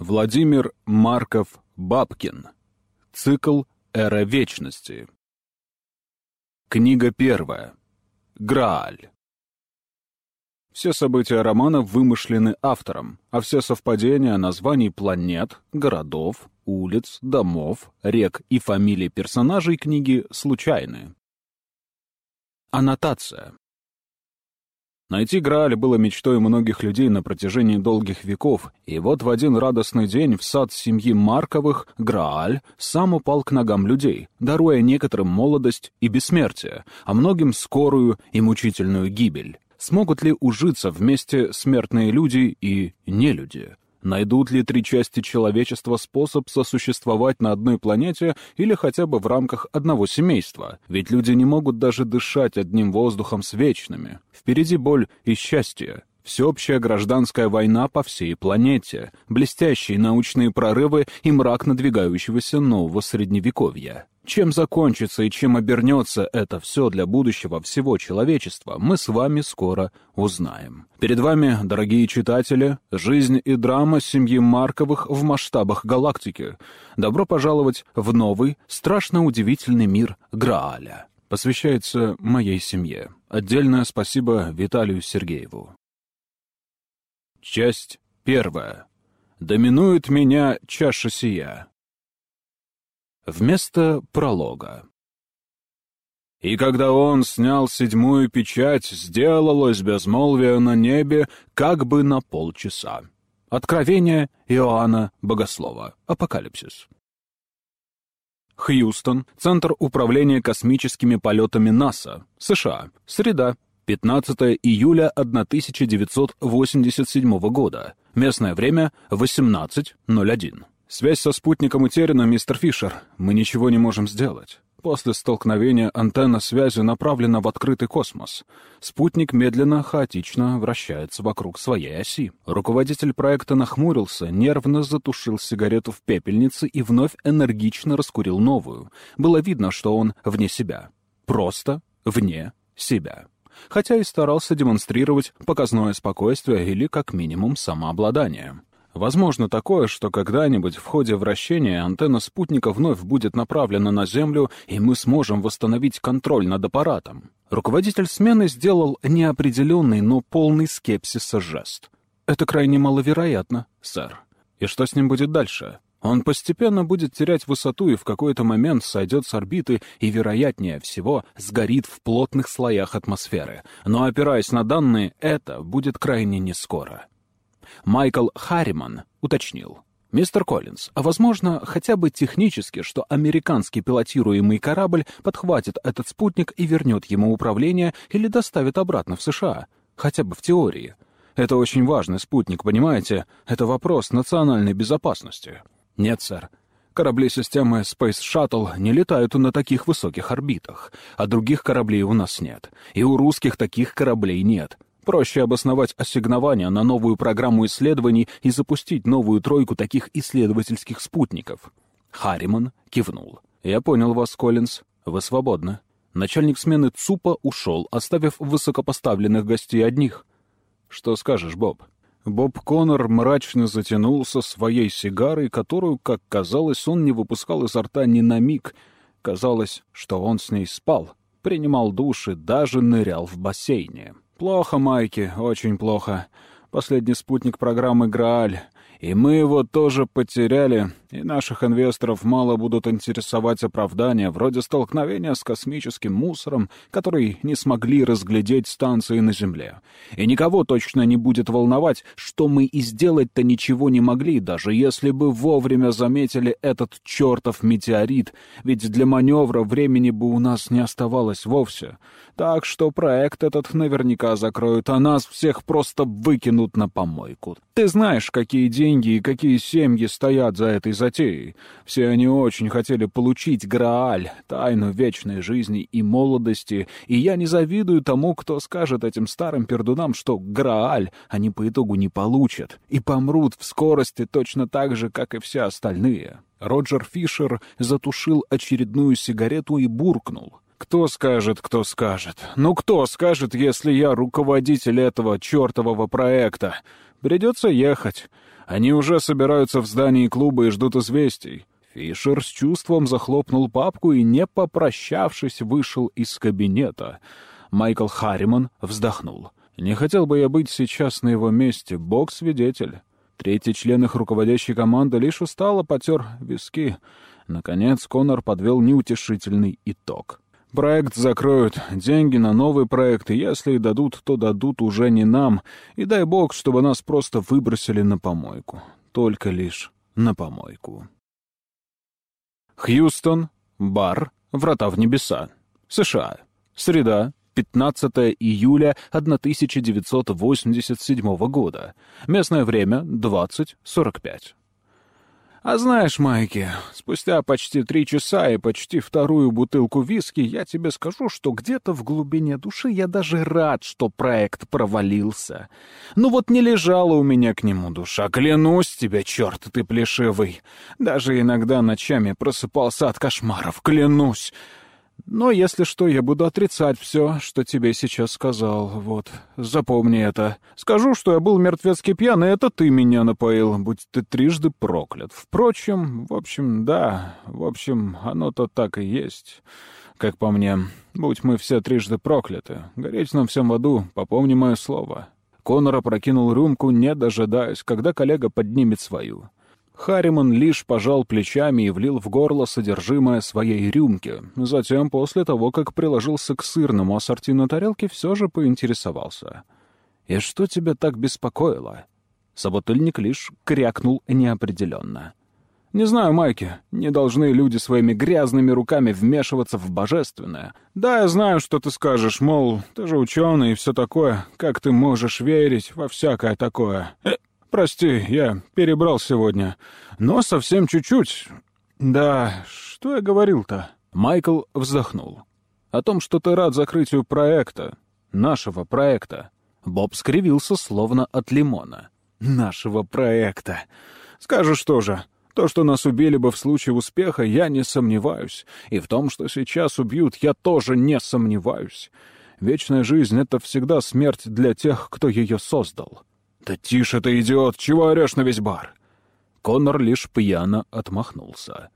Владимир Марков Бабкин. Цикл «Эра вечности». Книга первая. Грааль. Все события романа вымышлены автором, а все совпадения названий планет, городов, улиц, домов, рек и фамилий персонажей книги случайны. Аннотация. Найти Грааль было мечтой многих людей на протяжении долгих веков, и вот в один радостный день в сад семьи Марковых Грааль сам упал к ногам людей, даруя некоторым молодость и бессмертие, а многим скорую и мучительную гибель. Смогут ли ужиться вместе смертные люди и нелюди? Найдут ли три части человечества способ сосуществовать на одной планете или хотя бы в рамках одного семейства? Ведь люди не могут даже дышать одним воздухом с вечными. Впереди боль и счастье. Всеобщая гражданская война по всей планете, блестящие научные прорывы и мрак надвигающегося нового средневековья. Чем закончится и чем обернется это все для будущего всего человечества, мы с вами скоро узнаем. Перед вами, дорогие читатели, жизнь и драма семьи Марковых в масштабах галактики. Добро пожаловать в новый, страшно удивительный мир Грааля. Посвящается моей семье. Отдельное спасибо Виталию Сергееву. Часть первая. Доминует меня чаша сия. Вместо пролога. И когда он снял седьмую печать, сделалось безмолвие на небе как бы на полчаса. Откровение Иоанна Богослова. Апокалипсис. Хьюстон, Центр управления космическими полетами НАСА, США. Среда, 15 июля 1987 года. Местное время 18.01. Связь со спутником утеряна, мистер Фишер. Мы ничего не можем сделать. После столкновения антенна связи направлена в открытый космос. Спутник медленно, хаотично вращается вокруг своей оси. Руководитель проекта нахмурился, нервно затушил сигарету в пепельнице и вновь энергично раскурил новую. Было видно, что он вне себя. Просто вне себя хотя и старался демонстрировать показное спокойствие или, как минимум, самообладание. Возможно такое, что когда-нибудь в ходе вращения антенна спутника вновь будет направлена на Землю, и мы сможем восстановить контроль над аппаратом. Руководитель смены сделал неопределенный, но полный скепсиса жест. «Это крайне маловероятно, сэр. И что с ним будет дальше?» Он постепенно будет терять высоту и в какой-то момент сойдет с орбиты и, вероятнее всего, сгорит в плотных слоях атмосферы. Но, опираясь на данные, это будет крайне нескоро. Майкл Харриман уточнил. «Мистер Коллинз, а возможно, хотя бы технически, что американский пилотируемый корабль подхватит этот спутник и вернет ему управление или доставит обратно в США? Хотя бы в теории. Это очень важный спутник, понимаете? Это вопрос национальной безопасности». Нет, сэр. Корабли системы Space Shuttle не летают на таких высоких орбитах, а других кораблей у нас нет. И у русских таких кораблей нет. Проще обосновать ассигнования на новую программу исследований и запустить новую тройку таких исследовательских спутников. Харриман кивнул. «Я понял вас, Коллинз. Вы свободны». Начальник смены ЦУПа ушел, оставив высокопоставленных гостей одних. «Что скажешь, Боб?» Боб Коннор мрачно затянулся своей сигарой, которую, как казалось, он не выпускал изо рта ни на миг. Казалось, что он с ней спал, принимал душ и даже нырял в бассейне. «Плохо, Майки, очень плохо. Последний спутник программы «Грааль». И мы его тоже потеряли, и наших инвесторов мало будут интересовать оправдания, вроде столкновения с космическим мусором, который не смогли разглядеть станции на Земле. И никого точно не будет волновать, что мы и сделать-то ничего не могли, даже если бы вовремя заметили этот чертов метеорит, ведь для маневра времени бы у нас не оставалось вовсе. Так что проект этот наверняка закроют, а нас всех просто выкинут на помойку. Ты знаешь, какие деньги и какие семьи стоят за этой затеей. Все они очень хотели получить Грааль, тайну вечной жизни и молодости, и я не завидую тому, кто скажет этим старым пердунам, что Грааль они по итогу не получат и помрут в скорости точно так же, как и все остальные. Роджер Фишер затушил очередную сигарету и буркнул. Кто скажет, кто скажет? Ну кто скажет, если я руководитель этого чертового проекта? Придется ехать. Они уже собираются в здании клуба и ждут известий. Фишер с чувством захлопнул папку и, не попрощавшись, вышел из кабинета. Майкл Харриман вздохнул. «Не хотел бы я быть сейчас на его месте, бог свидетель». Третий член их руководящей команды лишь устало потер виски. Наконец Конор подвел неутешительный итог. Проект закроют, деньги на новый проект, и если и дадут, то дадут уже не нам, и дай бог, чтобы нас просто выбросили на помойку. Только лишь на помойку. Хьюстон, бар, врата в небеса, США. Среда, 15 июля 1987 года. Местное время 20.45. А знаешь, Майки, спустя почти три часа и почти вторую бутылку виски я тебе скажу, что где-то в глубине души я даже рад, что проект провалился. Ну вот не лежала у меня к нему душа, клянусь тебе, черт ты плешивый. Даже иногда ночами просыпался от кошмаров, клянусь. Но если что, я буду отрицать все, что тебе сейчас сказал. Вот, запомни это. Скажу, что я был мертвецкий пьян, и это ты меня напоил, будь ты трижды проклят. Впрочем, в общем, да, в общем, оно-то так и есть. Как по мне, будь мы все трижды прокляты. Гореть нам всем в аду, попомни мое слово. Конор опрокинул рюмку, не дожидаясь, когда коллега поднимет свою. Харриман лишь пожал плечами и влил в горло содержимое своей рюмки. Затем, после того, как приложился к сырному ассорти на тарелке, все же поинтересовался. «И что тебя так беспокоило?» Собутыльник лишь крякнул неопределенно. «Не знаю, Майки, не должны люди своими грязными руками вмешиваться в божественное. Да, я знаю, что ты скажешь, мол, ты же ученый и все такое. Как ты можешь верить во всякое такое? Прости, я перебрал сегодня. Но совсем чуть-чуть. Да, что я говорил-то? Майкл вздохнул. О том, что ты рад закрытию проекта. Нашего проекта. Боб скривился, словно от лимона. Нашего проекта. Скажешь тоже. То, что нас убили бы в случае успеха, я не сомневаюсь. И в том, что сейчас убьют, я тоже не сомневаюсь. Вечная жизнь — это всегда смерть для тех, кто ее создал. «Да тише ты, идиот! Чего орешь на весь бар?» Коннор лишь пьяно отмахнулся.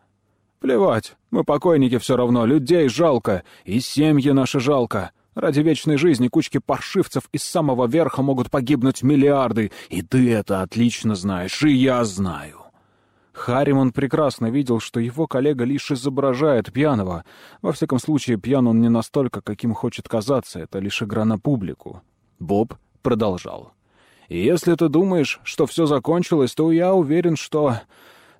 «Плевать, мы покойники все равно, людей жалко, и семьи наши жалко. Ради вечной жизни кучки паршивцев из самого верха могут погибнуть миллиарды, и ты это отлично знаешь, и я знаю». Харриман прекрасно видел, что его коллега лишь изображает пьяного. Во всяком случае, пьян он не настолько, каким хочет казаться, это лишь игра на публику. Боб продолжал. И если ты думаешь, что все закончилось, то я уверен, что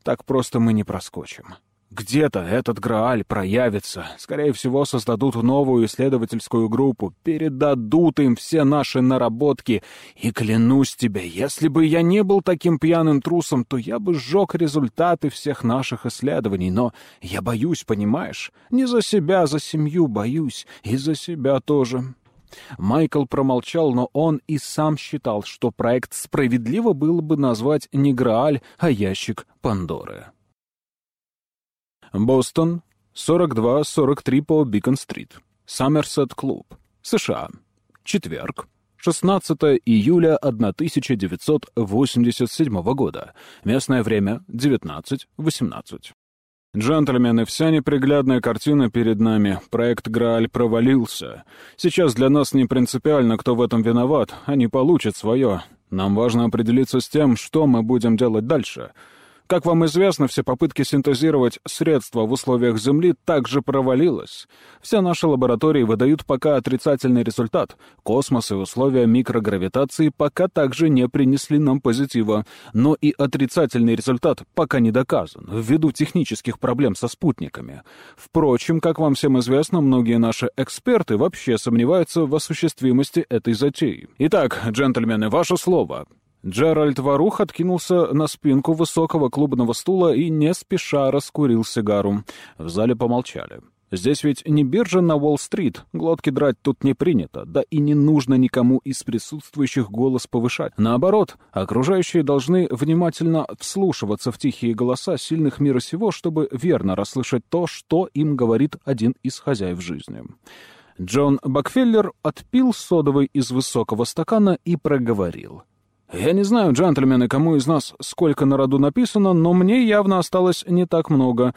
так просто мы не проскочим. Где-то этот Грааль проявится. Скорее всего, создадут новую исследовательскую группу, передадут им все наши наработки. И клянусь тебе, если бы я не был таким пьяным трусом, то я бы сжег результаты всех наших исследований. Но я боюсь, понимаешь? Не за себя, за семью боюсь. И за себя тоже. Майкл промолчал, но он и сам считал, что проект справедливо было бы назвать не Грааль, а ящик Пандоры. Бостон, 42-43 по Бикон-стрит. Саммерсет-клуб. США. Четверг. 16 июля 1987 года. Местное время 19.18. «Джентльмены, вся неприглядная картина перед нами. Проект Грааль провалился. Сейчас для нас не принципиально, кто в этом виноват. Они получат свое. Нам важно определиться с тем, что мы будем делать дальше. Как вам известно, все попытки синтезировать средства в условиях Земли также провалились. Все наши лаборатории выдают пока отрицательный результат. Космос и условия микрогравитации пока также не принесли нам позитива. Но и отрицательный результат пока не доказан, ввиду технических проблем со спутниками. Впрочем, как вам всем известно, многие наши эксперты вообще сомневаются в осуществимости этой затеи. Итак, джентльмены, ваше слово. Джеральд Варух откинулся на спинку высокого клубного стула и не спеша раскурил сигару. В зале помолчали. Здесь ведь не биржа на Уолл-стрит, глотки драть тут не принято, да и не нужно никому из присутствующих голос повышать. Наоборот, окружающие должны внимательно вслушиваться в тихие голоса сильных мира сего, чтобы верно расслышать то, что им говорит один из хозяев жизни. Джон Бакфеллер отпил содовый из высокого стакана и проговорил — Я не знаю, джентльмены, кому из нас сколько на роду написано, но мне явно осталось не так много,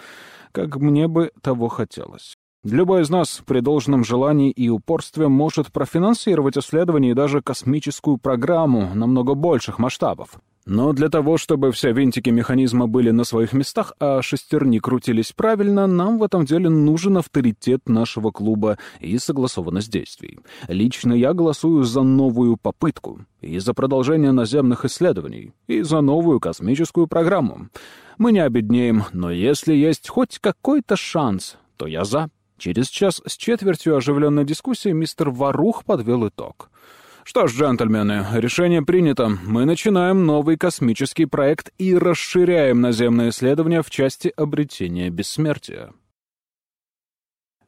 как мне бы того хотелось. Любой из нас при должном желании и упорстве может профинансировать исследования и даже космическую программу намного больших масштабов. Но для того, чтобы все винтики механизма были на своих местах, а шестерни крутились правильно, нам в этом деле нужен авторитет нашего клуба и согласованность действий. Лично я голосую за новую попытку, и за продолжение наземных исследований, и за новую космическую программу. Мы не обеднеем, но если есть хоть какой-то шанс, то я за. Через час с четвертью оживленной дискуссии мистер Варух подвел итог. Что ж, джентльмены, решение принято. Мы начинаем новый космический проект и расширяем наземные исследования в части обретения бессмертия.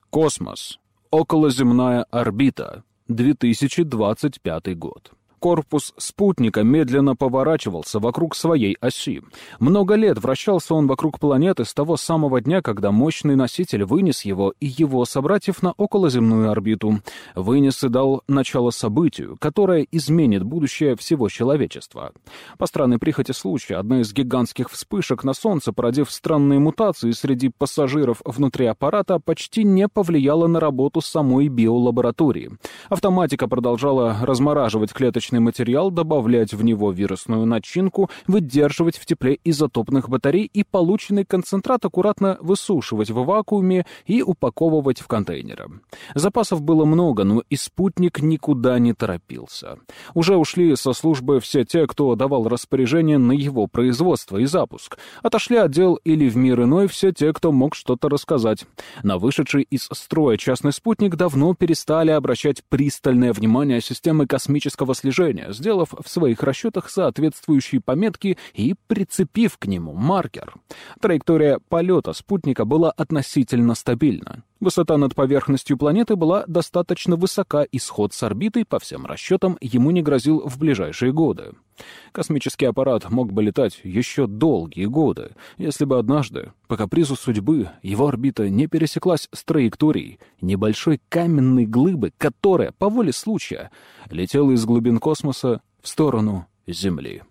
Космос. Околоземная орбита. 2025 год. Корпус спутника медленно поворачивался вокруг своей оси. Много лет вращался он вокруг планеты с того самого дня, когда мощный носитель вынес его и его собратьев на околоземную орбиту. Вынес и дал начало событию, которое изменит будущее всего человечества. По странной прихоти случая, одна из гигантских вспышек на Солнце, породив странные мутации среди пассажиров внутри аппарата, почти не повлияла на работу самой биолаборатории. Автоматика продолжала размораживать клеточные клеточный материал, добавлять в него вирусную начинку, выдерживать в тепле изотопных батарей и полученный концентрат аккуратно высушивать в вакууме и упаковывать в контейнеры. Запасов было много, но и спутник никуда не торопился. Уже ушли со службы все те, кто давал распоряжение на его производство и запуск. Отошли отдел или в мир иной все те, кто мог что-то рассказать. На вышедший из строя частный спутник давно перестали обращать пристальное внимание системы космического слежения движения, сделав в своих расчетах соответствующие пометки и прицепив к нему маркер. Траектория полета спутника была относительно стабильна. Высота над поверхностью планеты была достаточно высока, и сход с орбитой, по всем расчетам, ему не грозил в ближайшие годы. Космический аппарат мог бы летать еще долгие годы, если бы однажды, по капризу судьбы, его орбита не пересеклась с траекторией небольшой каменной глыбы, которая, по воле случая, летела из глубин космоса в сторону Земли.